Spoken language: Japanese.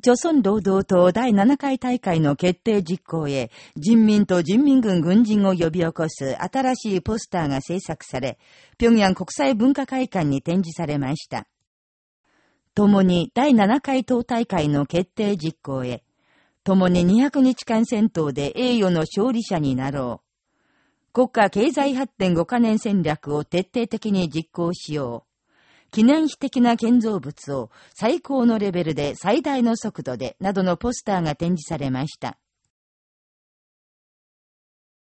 朝鮮労働党第7回大会の決定実行へ、人民と人民軍軍人を呼び起こす新しいポスターが制作され、平壌国際文化会館に展示されました。共に第7回党大会の決定実行へ、共に200日間戦闘で栄誉の勝利者になろう。国家経済発展5カ年戦略を徹底的に実行しよう。記念碑的な建造物を最高のレベルで最大の速度でなどのポスターが展示されました。